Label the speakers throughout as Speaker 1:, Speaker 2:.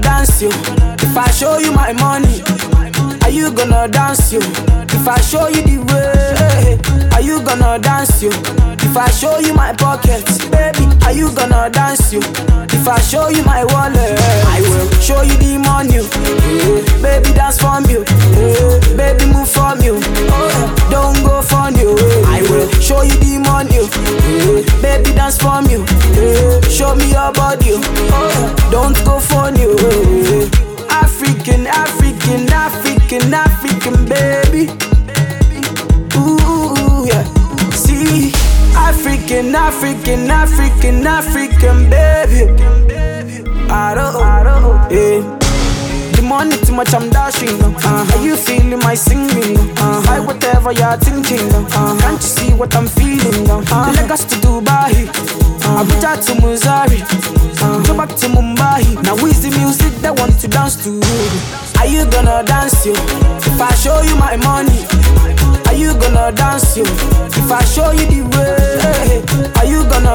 Speaker 1: dance yo? If I show you my money, are you gonna dance you? If I show you the way Are you gonna dance you you? If I show you you you my pockets, baby, are you gonna dance you? If I show you my wallet, I will show you the money. eh, baby, dance for me. eh, baby, move for me. oh, don't go for you. I will show you the money. eh, baby, dance for me. eh, show me your body. oh, don't go for you. African, African, African, African, baby. African, African, African, African, baby. I don't, I don't, yeah. The money too much, I'm dashing. Uh, are you feeling my singing? Uh, I whatever you're thinking. Uh, can't you see what I'm feeling? Uh, Lagos to Dubai, uh, Abuja to Missouri, uh, go back to Mumbai. Now is the music that want to dance to? Are you gonna dance yo? If I show you my money, are you gonna dance yo? If I show you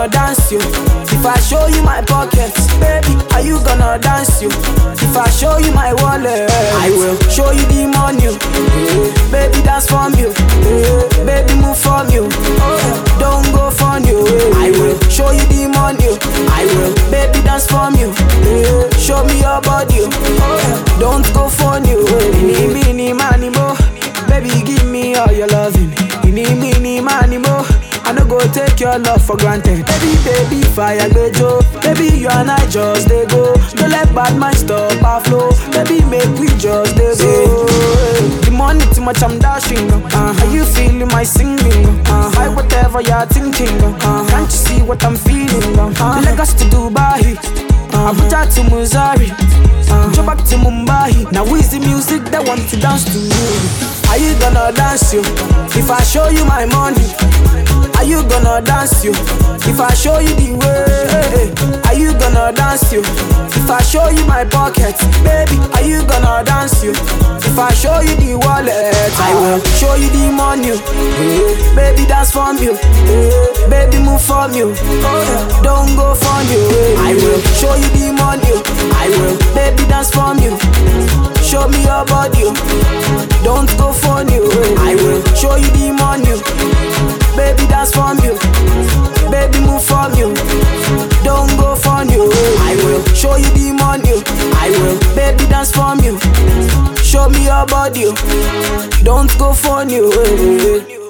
Speaker 1: dance yo? If I show you my pockets, baby, are you gonna dance you? If I show you my wallet, I will show you the money. Baby, dance for me. Take your love for granted. Baby, baby, fire bejo. Baby, you and I just they go. Don't let bad mind stop our flow. Baby, make we just they go. The money too much, I'm dashing. Uh, are you feeling my singing? Uh, I whatever you're thinking. Uh, can't you see what I'm feeling? Uh, Lagos to Dubai. Uh, Abuja to Missouri. Uh, go back to Mumbai. Now is the music that want to dance to you? Are you gonna dance you? If I show you my money, gonna dance you? If I show you the way, are you gonna dance you? If I show you my pockets, baby, are you gonna dance you? If I show you the wallet, I will show you the money. Baby, dance for eh, Baby, move me. oh, Don't go for you. I will show you the money. I will, baby, dance for me. Show me your body. Don't go for you. I will show you the money. Don't go for you. Eh.